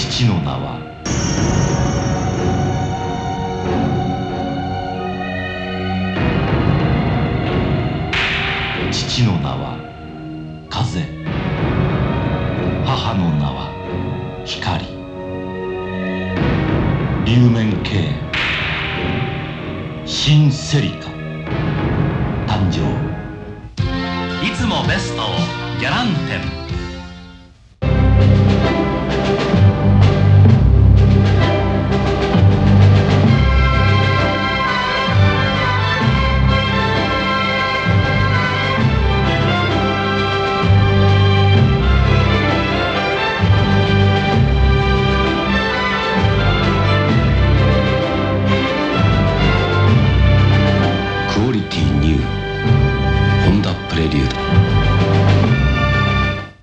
父の名は。父の名は風。母の名は光。流面系新セリカ。誕生。いつもベストをギャランテン。